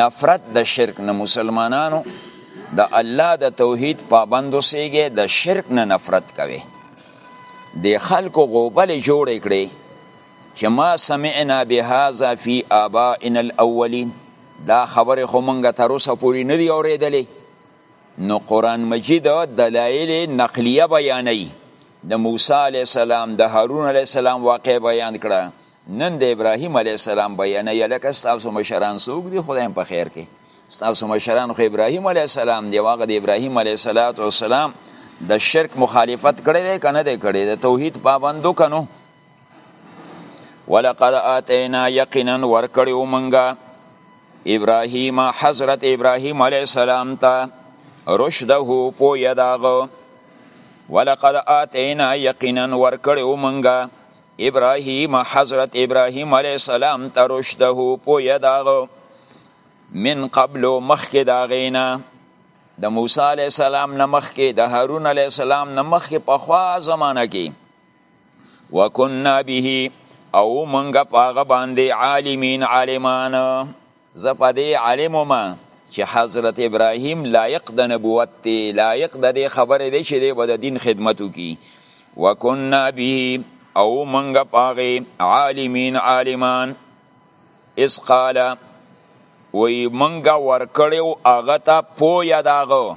نفرت د شرک نه مسلمانانو د الله د توحید پابند اوسېږي د شرک نه نفرت کوي د خلکو غوبلې جوړې کړې چې ما سمعنا بهذا فی آبائنا الاولین دا خبره خو مونږ تر اوسه پورې نه دی اورېدلې نو قران مجید دلایل نقلیه بیانوي د موسی علی السلام د هارون علی السلام واقع بیان کړه نن د ابراهیم علیه السلام بیانیه لکه ستاسو مشران څوک دي خدای په خیر کې ستاسو مشران خو ابراهیم علیه السلام دی واغه د ابراهیم علیه صلوات و سلام د شرک مخالفت کړی دی کنه دی کړی د توحید پابندو کنو ولقد اتینا یقینا ورکړی ومنګه ابراهیم حضرت ابراهیم علیه السلام ته رشده پو یداغه ولقد اتینا یقینا ورکړی ومنګه ابراهیم حضرت ابراهیم علیه السلام ته رشده پوهه د هغه من قبلو مخکې د هغې نه د موسی علیه السلام نه مخکې د هارون علیه السلام نه مخکې پخوا زمانه کې وکنا به او مونږ په هغه باندې عالمین عالمان زه په دې عالم وم چې حضرت ابراهیم لایق د نبوت دی لایق د دې خبرې دی چې دی به د دین خدمت وکړي وکنا به او منګ پاغه عالمین عالمان اس قال وی منګ ورکړیو هغه ته پویا داغه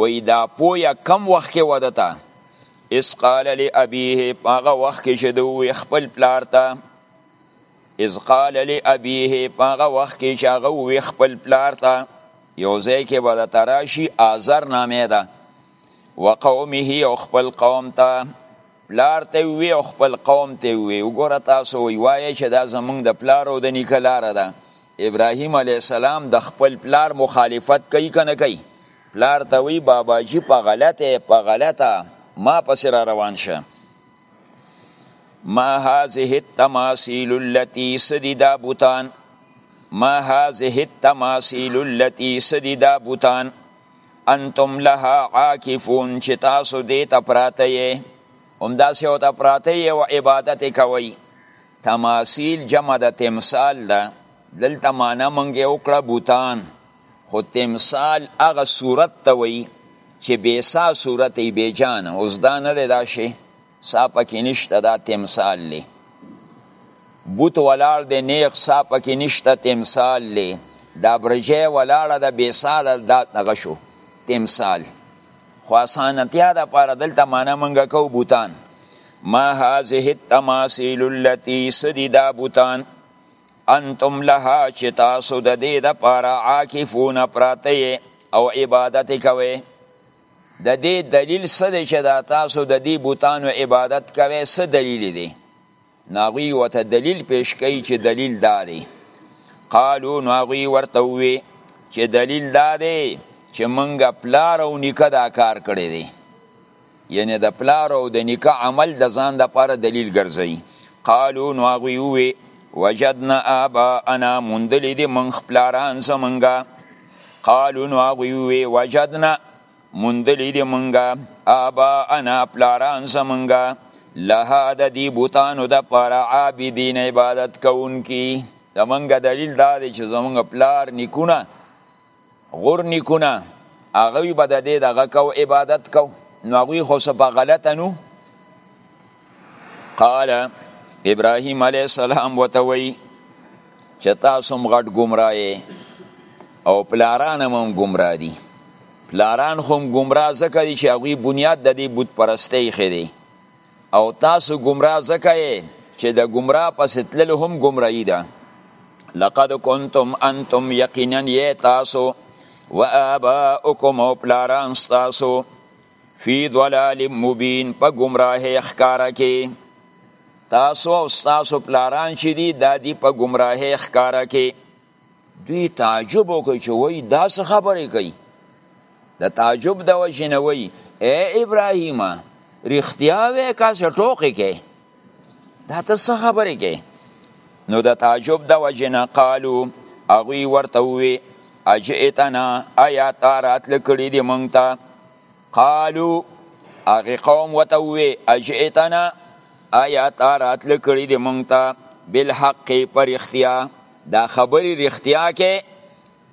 وی دا پویا کم وخت کې ودته اس قال لابيه هغه وخت کې چې دوی خپل پلار ته اذ قال لابيه پاغه وخت کې چې هغه وی خپل پلار ته یو ځای کې به د تراشی آزر نامه ده وقومه او خپل قوم ته پلار ته وی او خپل قوم ته وی وګوره تاسو وی وایي چې دا زمونږ د پلار او د نیکه لار ده ابراهیم علی السلام د خپل پلار مخالفت کوي کنه کوي پلار ته وی بابا جی په غلطه په غلطه ما پس را روان شه ما هذه التماثيل التي سدي دا بوتان ما هذه التماثيل التي سدي دا بوتان انتم لها عاکفون چې تاسو دې ته پراته یې هم داسې او ته پراته یې او عبادت کوئ تماثیل جمع د تمثال ده دلته معنا مونږ یې وکړه بوتان خو تمثال هغه صورت ته وایي چې بې سا صورت یې بې جان اوس دا نه دی دا شی سا پکې نشته دا تمثال دی بوت ولاړ دی نیغ سا پکې نشته تمثال دی دا برجه ولاړه ده بې سا ده دا دغه شو تمثال خو اسانتیا ده پاره دلته معنا منګه کو بوتان ما هذه التماثيل التي سدي دا بوتان انتم لها چې تاسو د دې د پاره عاکفون پراته او عبادت کوي د دې دلیل څه دی چې دا تاسو د دې بوتانو عبادت کوي څه دلیل دی ناغوی وته دلیل پیش کوي چې دلیل دا دی قالو ناغوی ورته وی چې دلیل دا دی چې منګه پلار او نیکه دا کار کړی دی یعنی د پلار او د نیکه عمل د ځان د پاره دلیل ګرځي قالو نو هغوی ووی وجدنا آباءنا موندلی دی من خپلاران زمونږه قالو نو هغوی ووی وجدنا موندلی دی مونږه آباءنا پلاران زمونږه لها د دی بوتانو د پاره عابدین عبادت کوونکی زمونږه دلیل دا دی چې زمونږ پلار نیکونه غور نیکونه هغوی به د دې دغه کو عبادت کو نو هغوی خو څه په غلطه نو قال ابراهیم علیه السلام ورته وایي چې تاسو هم غټ ګمراه او پلاران هم هم ګمراه دي پلاران خو هم ګمراه ځکه دي چې هغوی بنیاد د دې بت پرستۍ ایښی دی او تاسو گمراه ځکه یې چې د گمراه پسې تلل هم گمراهي ده لقد کنتم انتم یقینا یې تاسو و آباؤکم او پلاران ستاسو فی ضلال مبین په گمراهی ښکاره کې تاسو او ستاسو پلاران چې دي دا دي په گمراهی ښکاره کې دوی تعجب وکړ چې وای دا څه خبرې کوي د تعجب د وجې نه وای اے ابراهیمه رښتیا وې که څه ټوقې کې دا ته څه خبرې کې نو د تعجب د وجې نه قالو هغوی ورته ووی اجئتنا ایا تا راتله کړي دي مونږ ته قالو هغې قوم ورته ووی اجئتنا ایا تا راتله کړي دي مونږ ته بالحق په رښتیا دا خبری رښتیا کې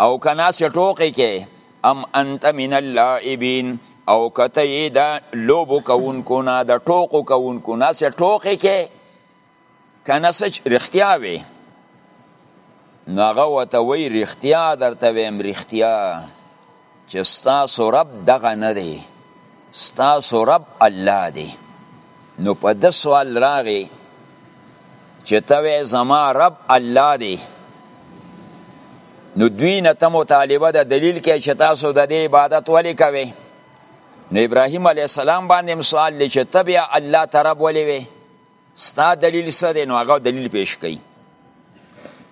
او کنا سه ټوکی کې ام انت من اللائبین او کته یې دا لوبو کوونکو نه د ټوکو کوونکو نه سه ټوکی کې کنا سه رښتیا وي نو هغه وته وی رښتیا درته ویم رښتیا چې ستاسو رب دغه نه دی ستاسو رب الله دی نو په د سوال راغی چې ته زما رب الله دی نو دوی نه ته مطالبه د دلیل کې چې تاسو د دې عبادت ولې کوئ نو ابراهیم علی السلام باندې هم سوال دی چې ته بیا الله ته رب ولې وې ستا دلیل څه دی نو هغه دلیل پیش کوي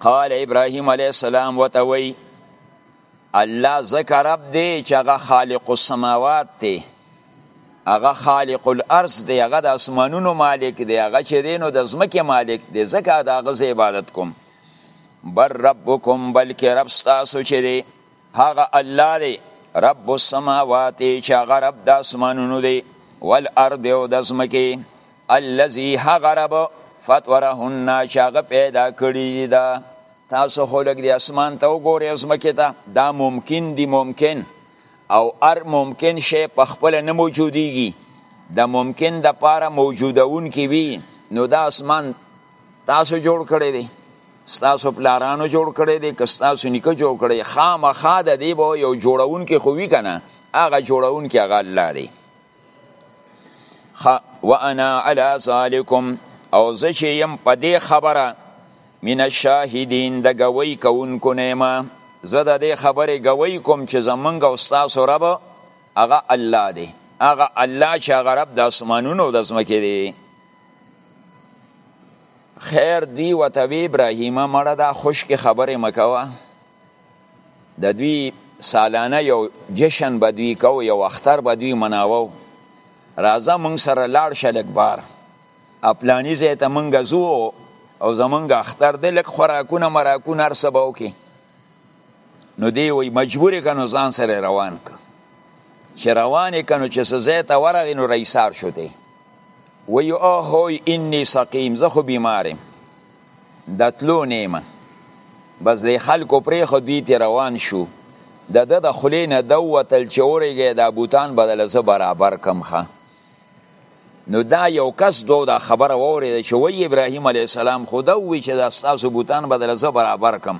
قال ابراهیم علی السلام وتوی الله ځکه رب دی چې هغه خالق السماوات دی هغه خالق الارض دی هغه د اسمانونو مالک دی هغه چې دی نو د ځمکې مالک دی ځکه د هغه زه عبادت کوم بر ربکم بلکې رب ستاسو چې دی هغه الله دی رب السماوات چې هغه رب د اسمانونو دی والارض او د ځمکې الذي هغه رب فطرهن چې هغه پیدا کړي دا تاسو خو لږ دی اسمان ته وګورئ ځمکې ته دا ممکن دی ممکن او هر ممکن شی په خپله نه موجودیږي د ممکن د پاره موجودونکي وي نو دا اسمان تاسو جوړ کړی دی ستاسو پلارانو جوړ کړی دی که ستاسو نیکه جوړ کړی خامخا د دې به یو جوړونکی خو وي که نه هغه جوړونکی هغه الله دی خا وانا علی ذالکم او زه چې يم په دې خبره من الشاهدین د گوی کوونکو نه ما زه د دې خبرې گوی کوم چې زمونږ او تاسو رب هغه الله دی هغه الله چې هغه رب د اسمانونو د ځمکې دی خیر دی وتوی ابراهیمه مړه دا خوشکی خبرې مکوه د دوی سالانه یو جشن به دوی کو یو اختر به دوی مناوو راځه مونږ سره لاړ شه لږ بار اپلانی ځای ته مونږ ځو او زمونږ اختر دی لږ خوراکونه مراکونه هر څه به وکړي نو دی وی مجبور که نو ځان سره روان که چې روان که نو چې څه ځای ته ورغی نو رئیسار شو دی وی اوهوی انی سقیم زه خو بیمار یم د تلو نیمه بس د خلکو پریخو دوی تی روان شو د ده د خلی نه دو وتل چې اورېږي دا بوتان بدل زه برابر کم ښه نو دا یو کس دو دا خبره وورېده چې وای ابراهیم علیه السلام خو دا وی چې دا ستاسو بوتان بدل زه برابر کم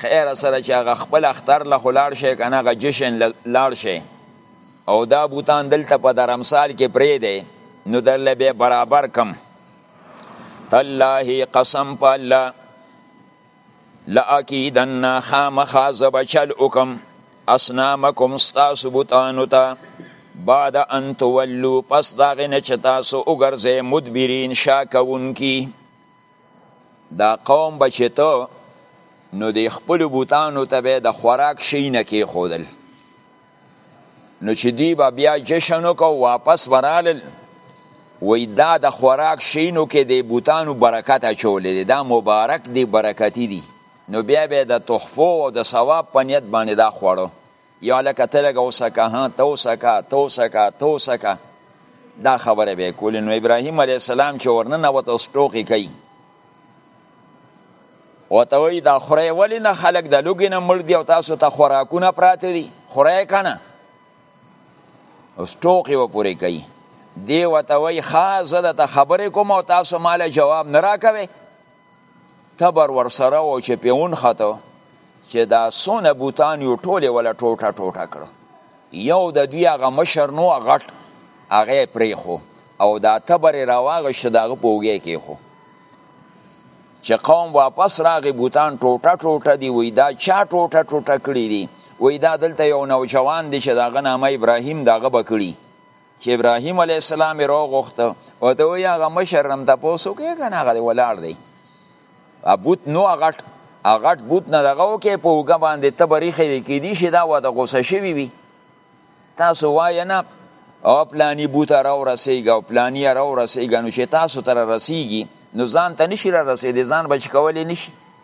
خیر سره چې هغه خپل اختر له خلاړ شي کنه هغه جشن لاړ شي او دا بوتان دلته په درمسال کې پرې دی نو دله به برابر کم تالله قسم په الله لاکیدن خامخا زبچل وکم اسنامکم ستاسو بوتانو ته بعد ان تولو پس داغه نه چې تاسو وګرځئ مدبرین شاکونکي دا قوم به چې ته نو د خپل بوتانو ته به د خوراک شي نه کې خودل نو چې دی به بیا جشن وکاو واپس برالل وای دا د خوراک شینو کې د بوتانو برکت اچولې دی دا مبارک دی برکتی دی نو بیا به د تحفو او د ثواب په نیت باندې دا خوړو یو هلکه ته لږه وسکه ها ته وسکه ته وسکه ته وسکه دا خبره به کولې نو ابراهیم علیه السلام چې ورننوته اوس ټوقې کوي ورته وایي دا خورئ ولې نه خلک د لوږې نه مړ دي او تاسو ته خوراکونه پراته دي خورئ که نه اوس ټوقې وپورې کوي دی ورته وایي ښه زه درته خبرې کوم او تاسو ماله جواب نه راکوئ تبر ورسره و چې په اون خطو چې دا سونه بوتان یو ټوله ولا ټوټه ټوټه کړو یو د دوی هغه مشر نو غټ هغه پرې خو او دا تبر راواغ شو دا پوګې کې خو چې قوم واپس راغی بوتان ټوټه ټوټه دی وای دا چا ټوټه ټوټه کړی دی وای دا دلته یو نوجوان دی چې داغه نامه ابراهیم داغه بکړي چې ابراهیم علی السلام رو غوښته او ته وی هغه مشر نم تاسو کې کنه هغه ولاړ دی ابوت نو غټ غټ بوت نه دغه کې په وګ باندې تبریخه دی کې دي شي دا و د غوسه شوی وی تاسو وای نه او پلانی بوت را ورسیږي او پلانی را ورسیږي نو چې تاسو تر رسیږي نو ځان ته نشي را رسیدي ځان بچ کولې نشي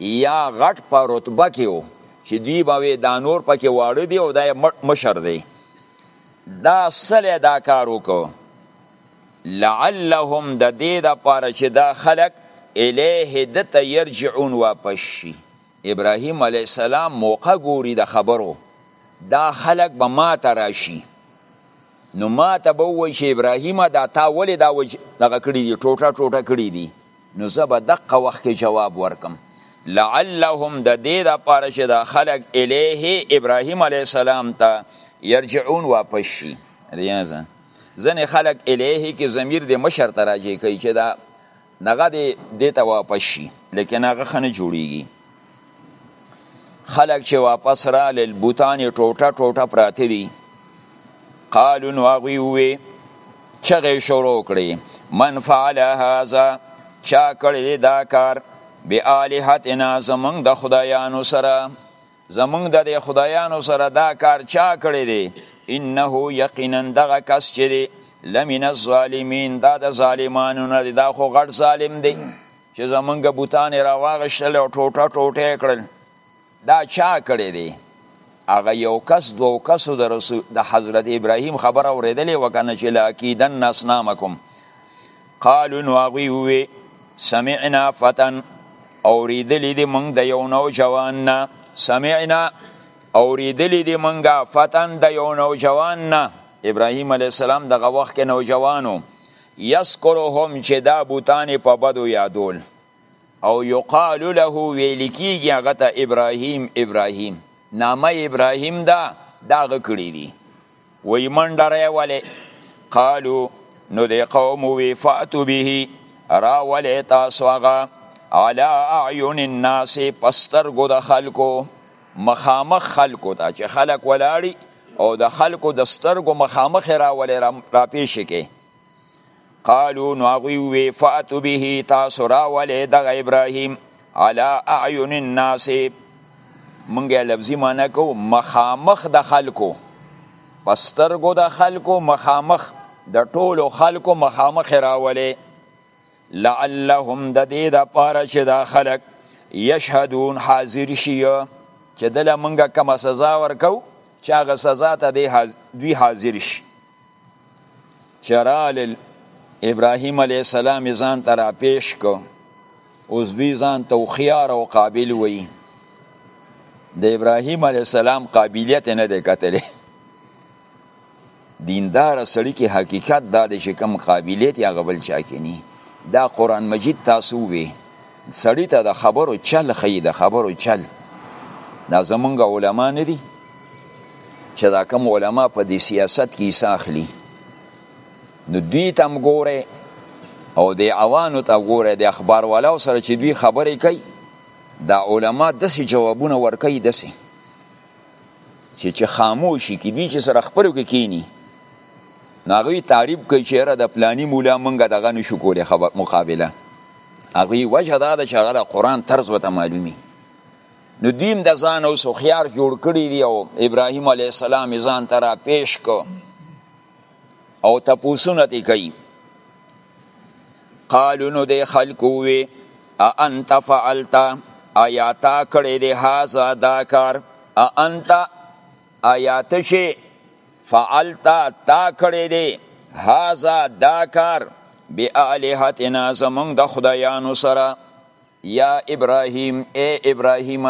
یا غټ په رتبه کې و چې دوی به وې دا نور پکې واړه دي او دا مشر دی دا سله دا کار وکړو لعلهم د دې د پاره چې دا خلق الیه د ته یرجعون واپس شي ابراهیم علی السلام موقع ګوري د خبرو دا خلق به ما ته راشي نو ما ته به وایي چې ابراهیمه دا تا ولې دا وجه دغه کړي دي ټوټه ټوټه کړي دي نو زه به دقه وخت کې جواب ورکم لعلهم د دې د پاره چې دا خلق الیه ابراهیم علی السلام ته يرجعون واپس شي ریاضه ځنې خلق الیه کې ضمیر د مشر ته راځي کوي چې دا نغه دې دې ته واپس شي لیکن هغه خنه جوړیږي خلق چې واپس را لل بوتان ټوټه ټوټه پراته دي قالو نو هغوی ووی چغې شروع کړې من فعل هذا چا کړی دا کار بی آلهتنا زمونږ د خدایانو سره زمونږ د دې خدایانو سره دا کار چا کړی دی انه یقینا دغه کس چې دی لمن الظالمین دا د ظالمانو نه دی دا خو غټ ظالم دی چې زمونږ بوتان یې راواغېشتل او ټوټه ټوټه یې کړل دا چا کړی دی هغه یو کس دوو کسو د رسول د حضرت ابراهیم خبره اورېدلې وه که نه چې لاکیدن اصنامکم قالو نو هغوی ووی سمعنا فتن اورېدلې دي موږ د یو نوجوان نه سمعنا اورېدلې دي موږ فتن د یو نوجوان نه ابراهیم علیه السلام دغه وخت کې نوجوانو یذکرهم چې دا بوتان په بدو یادول او یقال له ویل کیږي هغه ته ابراهیم ابراهیم نامه ابراهیم دا داغه کړی دی وی منډره ولی قالو نو دی قوم وی فاتو به را ولی تاسو هغه علی اعین الناس پسترګو د خلکو مخامخ خلکو ته چې خلک ولاړي او د خلکو د سترګو مخامخ راولې را, را پیش کې قالو نو هغوی وی فاتو به تاسو راولې دغه ابراهیم علا اعین الناس مونږه لفظي معنی کو مخامخ د خلکو پسترګو د خلکو مخامخ د ټولو خلکو مخامخ راولې لعلهم د دې د پاره چې دا خلک یشهدون حاضر شي چې دله مونږه کومه سزا ورکو چې هغه سزا ته دوی حاضر شي چرال ابراهیم علیه السلام ځان ته راپیش کو اوس دوی ځان ته خيار او قابل وي د ابراهیم علیه السلام قابلیت نه دی کتلی دیندار سړی کې حقیقت دا دی چې کم قابلیت یا غبل چا کې نه دا قران مجید تاسو وی سړی ته د خبرو چل خې د خبرو چل دا زمونږ علما نه دي چې دا کم علما په دې سیاست کې ساخلی نو دوی تم ګوره او د عوانو ته ګوره د اخبار والا سره چې دوی خبرې کوي دا علما داسې جوابونه ورکوي داسې چې چې خاموشي کې دوی چې سره خپلو کې کینی نو هغوی تعریف کوي چې یاره د پلاني مولا مونږ دغه نشو کولی مقابله هغوی وجه دا ده چې هغه د قرآن طرز ورته معلومي نو دوی هم د ځان اوس هوښیار جوړ کړي دي او ابراهیم علیه السلام یې ځان ته راپېش کړ او تپوسونه تی کوي قالو نو دی خلق وی انت فعلت ایا تا کړی دی هاذا دا کار انت ایا تشی فعلت تا کړی دی هاذا دا کار بالهتنا زمون د خدایانو سره یا ابراهیم ای ابراهیم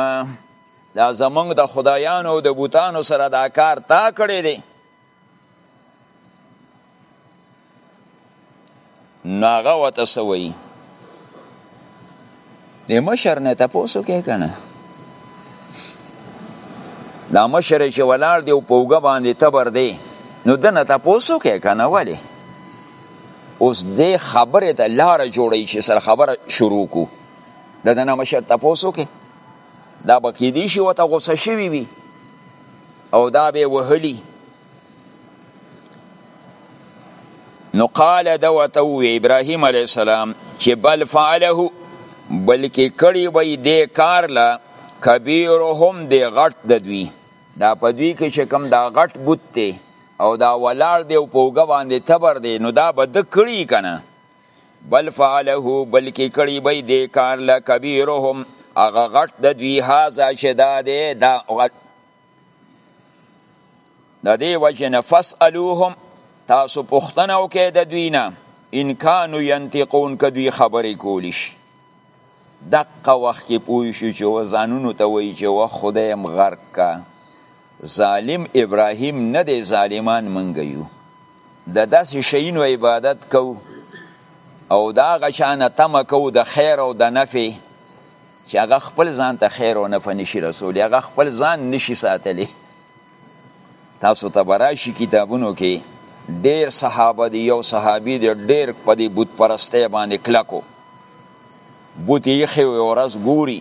دا زمونږ د خدایانو او د بوتانو سره دا کار تا کړی دی نو هغه ورته څه وایي د مشر نه تپوس وکړئ که نه دا مشر چې ولاړ دی او په اوږه باندې تبر دی نو ده نه تپوس وکړئ که نه ولې اوس دې خبرې ته لاره جوړوي چې سره خبره شروع کړو د ده نه مشر تپوس وکړئ دا به کېدی شي ورته غوسه شوي وي او دا به وهلي نو قال د وته وی ابراهیم علی السلام چې بل فعله بلکې کړي وي د کار لا کبیرهم د غټ د دوی دا په دوی کې چې کم دا غټ بوت دی او دا ولار دی او پوګه باندې تبر دی نو دا به د کړي کنه بل فعله بلکې کړی به دې کار له کبیرهم هغه غټ د دوی هاذا چې دا دی دا غټ د دې وجې نه فسألوهم تاسو پوښتنه وکړئ د دوی نه ان کانو ینطقون که دوی خبرې کولی شي دقه وخت کې پوه شو چې و ځانونو ته وایي چې و خدای هم غرق کا ظالم ابراهیم نه دی ظالمان منګ یو د داسې شینو عبادت کو او دا غچانه تمه کو د خیر او د نفع چې هغه خپل ځان ته خیر او نفع نشي رسولی هغه خپل ځان نشي ساتلی تاسو ته براشي کتابونو کې ډیر صحابه دی یو صحابي دی ډیر په دې بت پرسته باندې کلکو بت یې خې ورځ ګوري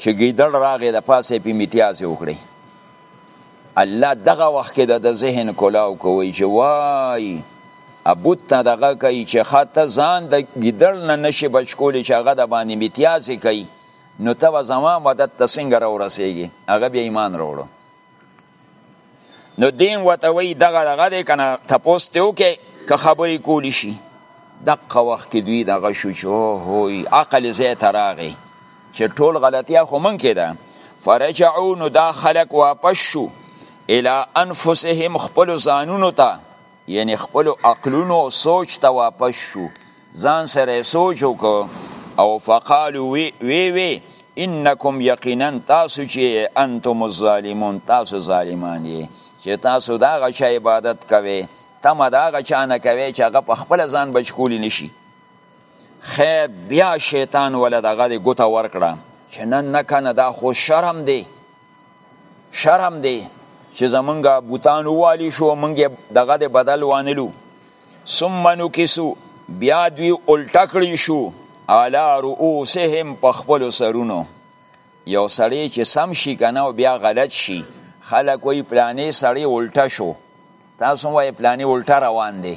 چې ګیدړ راغې د پاسه په امتیاز وکړي الله دغه وخت کې د ذهن کولاو کوي چې وای ابوت ته دغه کوي چې خاطه ځان د ګیدړ نه نشي بچ کولی چې هغه د باندې امتیاز کوي نو ته به زما مدد ته څنګه راورسېږي هغه بیا ایمان راوړو نو دین وته وی دغه دغه دی کنه تپوس ته وکي که خبرې کولی شي دغه وخت کې دوی دغه شو چې هوی عقل زه تراغي چې ټول غلطیا خو من کې ده فرجعو نو دا خلق واپس شو الى انفسهم خپل ځانونو ته یعنی خپلو عقلونو او سوچ ته واپس شو ځان سره یې سوچ وکړو او فقالو وی وی وی انکم یقینا تاسو چې انتم الظالمون تاسو ظالمان یې چې تاسو دا هغه چا عبادت کوئ تمه د هغه چا نه کوئ چې هغه په خپله ځان بچ کولی نه شي خیر بیا شیطان وله دغه ګوته ورکړه چې نه نه کنه دا خو شرم دی شرم دی چې زمونږه بوتان والی شو مونږه دغه د بدل وانلو ثم نکسو بیا دوی الټکړی شو علا رؤوسهم په خپل سرونو یو سړی چې سم شي کنه او بیا غلط شي خلک وی پلانې سړی الټه شو تاسو وای پلانې الټه روان دی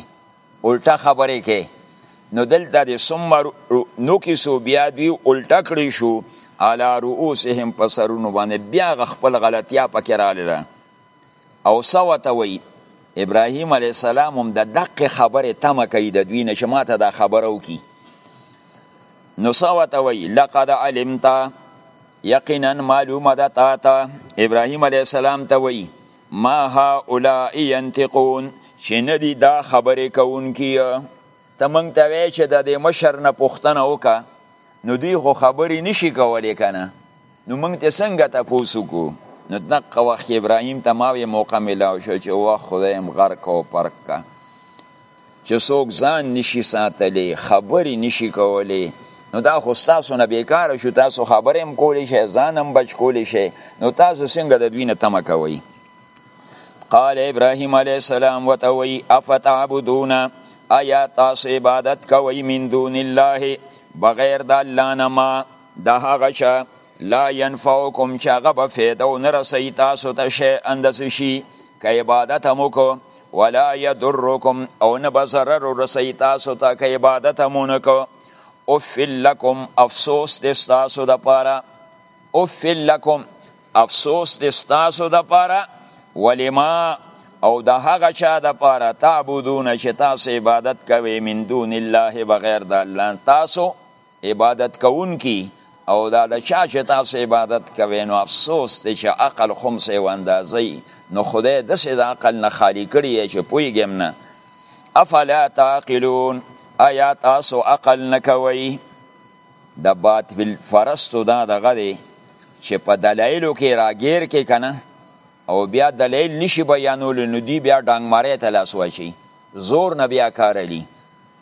الټه خبرې کې نو دلته د ثم نکسو بیا دوی الټه کړی شو علی رؤوسهم په سرونو باندې بیا خپل غلطیا پکې رااله او سوته وی ابراهیم علی السلام هم د دقه خبره تمه کوي د دوی نشه ماته دا خبره وکي نو سوته وی لقد علمت یقینا معلومه ده تا ته ابراهیم علی السلام ته وی ما هؤلاء ينطقون چې نه دي دا خبرې کوونکي ته موږ ته وایي چې د دې مشر نه پوښتنه وکړه نو دوی خو خبرې نشي کولی که نه نو موږ ته څنګه تپوس وکړو نو دقه وخت ابراهیم ته ما وی موقع ملاو شو چې وخت خدایم غرق او پرک کا چې څوک ځان نشي ساتلی خبرې نشي کولی نو دا خو تاسو نه بیکاره شو تاسو خبرې هم کولی شئ ځان هم بچ کولی شئ نو تاسو څنګه د دوی نه تمه کوئ قال ابراهیم علیه السلام ورته وایي افتعبدون ایا تاسو عبادت کوئ من دون الله بغیر د الله نه ما د هغه چا لا ينفعکم چې هغه به فایده ونه رسوي تاسو ته شیئا د څه شي که عبادت هم وکړو ولا یضرکم او نه به ضرر ورسوي تاسو ته که عبادت هم ونه کړو اف لکم افسوس دې ستاسو دپاره اف لکم افسوس دې ستاسو دپاره ولما او د هغه چا دپاره تعبدون چې تاسو عبادت کوئ من دون الله بغیر د الله تاسو عبادت کوونکي او دا د چا چې تاسو عبادت کوي نو افسوس دی چې عقل خمس او اندازه نو خدای دسې د عقل نه خالی کړی چې پویګم نه افلا تعقلون آیا تاسو عقل نه کوئ د باطل فرستو دا دغه دی چې په دلایلو کې راګیر کې کنه او بیا دلیل نشي بیانول نو دی بیا ډنګ مارې ته لاس واچي زور نه بیا کار لري